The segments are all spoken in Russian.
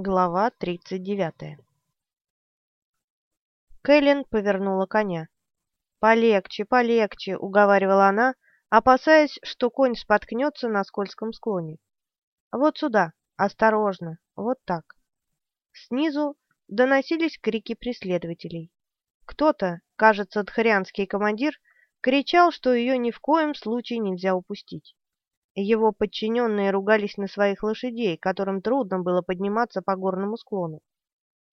Глава 39 Кэлен повернула коня. «Полегче, полегче», — уговаривала она, опасаясь, что конь споткнется на скользком склоне. «Вот сюда, осторожно, вот так». Снизу доносились крики преследователей. Кто-то, кажется, дхарианский командир, кричал, что ее ни в коем случае нельзя упустить. Его подчиненные ругались на своих лошадей, которым трудно было подниматься по горному склону.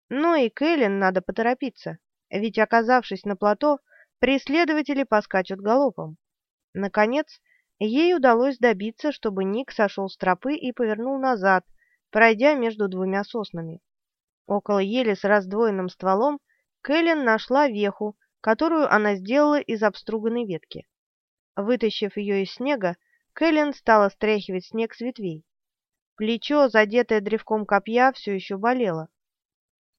Ну и Кэлен надо поторопиться, ведь, оказавшись на плато, преследователи поскачут галопом. Наконец, ей удалось добиться, чтобы Ник сошел с тропы и повернул назад, пройдя между двумя соснами. Около ели с раздвоенным стволом Кэлен нашла веху, которую она сделала из обструганной ветки. Вытащив ее из снега, Кэлен стала стряхивать снег с ветвей. Плечо, задетое древком копья, все еще болело.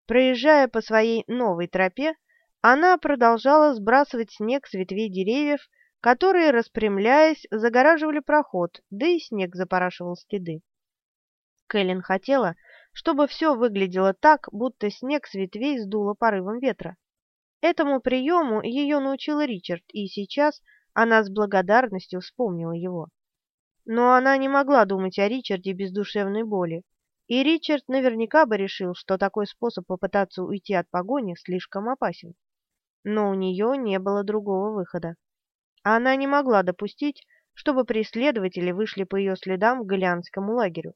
Проезжая по своей новой тропе, она продолжала сбрасывать снег с ветвей деревьев, которые, распрямляясь, загораживали проход, да и снег запорашивал следы. Кэлен хотела, чтобы все выглядело так, будто снег с ветвей сдуло порывом ветра. Этому приему ее научил Ричард, и сейчас она с благодарностью вспомнила его. Но она не могла думать о Ричарде без душевной боли, и Ричард наверняка бы решил, что такой способ попытаться уйти от погони слишком опасен. Но у нее не было другого выхода. Она не могла допустить, чтобы преследователи вышли по ее следам к Голианскому лагерю.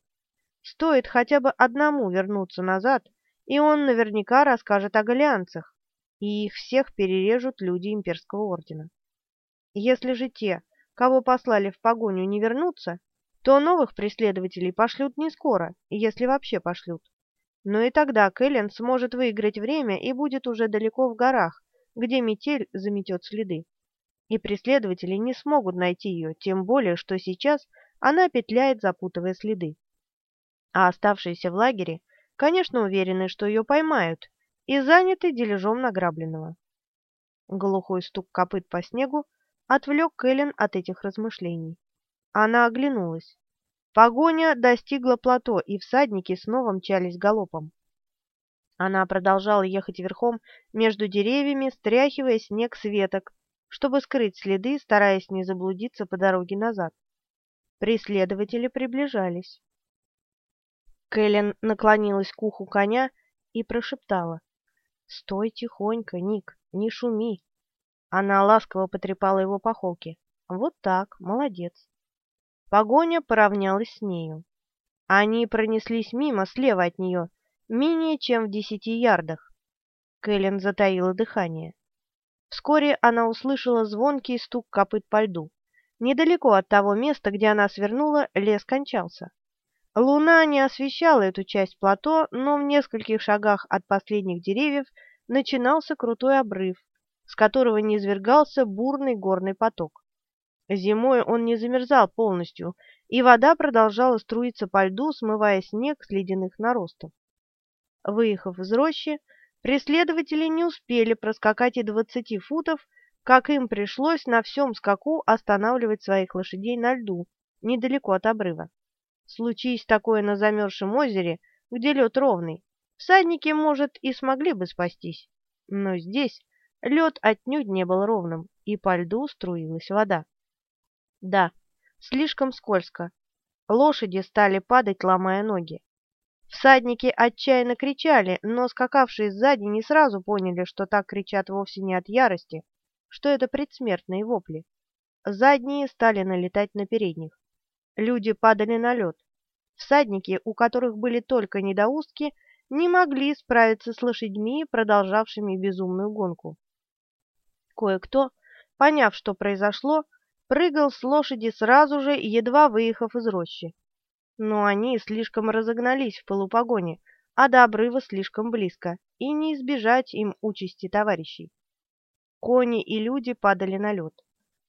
Стоит хотя бы одному вернуться назад, и он наверняка расскажет о голианцах, и их всех перережут люди имперского ордена. Если же те, кого послали в погоню, не вернутся, то новых преследователей пошлют не скоро, если вообще пошлют. Но и тогда Кэлен сможет выиграть время и будет уже далеко в горах, где метель заметет следы. И преследователи не смогут найти ее, тем более, что сейчас она петляет, запутывая следы. А оставшиеся в лагере, конечно, уверены, что ее поймают, и заняты дележом награбленного. Глухой стук копыт по снегу отвлек Кэлен от этих размышлений. Она оглянулась. Погоня достигла плато, и всадники снова мчались галопом. Она продолжала ехать верхом между деревьями, стряхивая снег с веток, чтобы скрыть следы, стараясь не заблудиться по дороге назад. Преследователи приближались. Кэлен наклонилась к уху коня и прошептала. «Стой тихонько, Ник, не шуми. Она ласково потрепала его по холке. Вот так, молодец. Погоня поравнялась с нею. Они пронеслись мимо, слева от нее, менее чем в десяти ярдах. Кэлен затаила дыхание. Вскоре она услышала звонкий стук копыт по льду. Недалеко от того места, где она свернула, лес кончался. Луна не освещала эту часть плато, но в нескольких шагах от последних деревьев начинался крутой обрыв, с которого низвергался бурный горный поток. Зимой он не замерзал полностью, и вода продолжала струиться по льду, смывая снег с ледяных наростов. Выехав из рощи, преследователи не успели проскакать и двадцати футов, как им пришлось на всем скаку останавливать своих лошадей на льду, недалеко от обрыва. Случись такое на замерзшем озере, где лед ровный, всадники, может, и смогли бы спастись. Но здесь Лед отнюдь не был ровным, и по льду струилась вода. Да, слишком скользко. Лошади стали падать, ломая ноги. Всадники отчаянно кричали, но скакавшие сзади не сразу поняли, что так кричат вовсе не от ярости, что это предсмертные вопли. Задние стали налетать на передних. Люди падали на лед. Всадники, у которых были только недоустки, не могли справиться с лошадьми, продолжавшими безумную гонку. Кое-кто, поняв, что произошло, прыгал с лошади сразу же, едва выехав из рощи. Но они слишком разогнались в полупогоне, а до обрыва слишком близко, и не избежать им участи товарищей. Кони и люди падали на лед.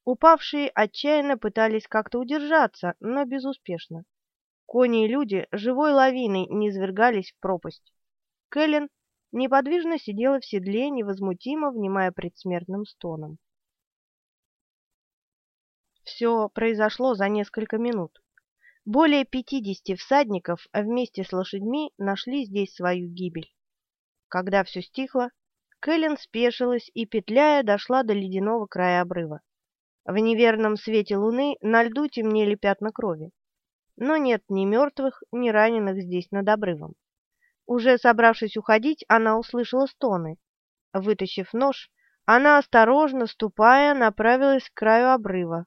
Упавшие отчаянно пытались как-то удержаться, но безуспешно. Кони и люди живой лавиной низвергались в пропасть. Кэлен неподвижно сидела в седле, невозмутимо внимая предсмертным стоном. Все произошло за несколько минут. Более пятидесяти всадников вместе с лошадьми нашли здесь свою гибель. Когда все стихло, Кэлен спешилась и, петляя, дошла до ледяного края обрыва. В неверном свете луны на льду темнели пятна крови. Но нет ни мертвых, ни раненых здесь над обрывом. Уже собравшись уходить, она услышала стоны. Вытащив нож, она, осторожно ступая, направилась к краю обрыва.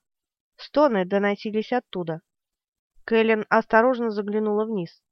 Стоны доносились оттуда. Кэлен осторожно заглянула вниз.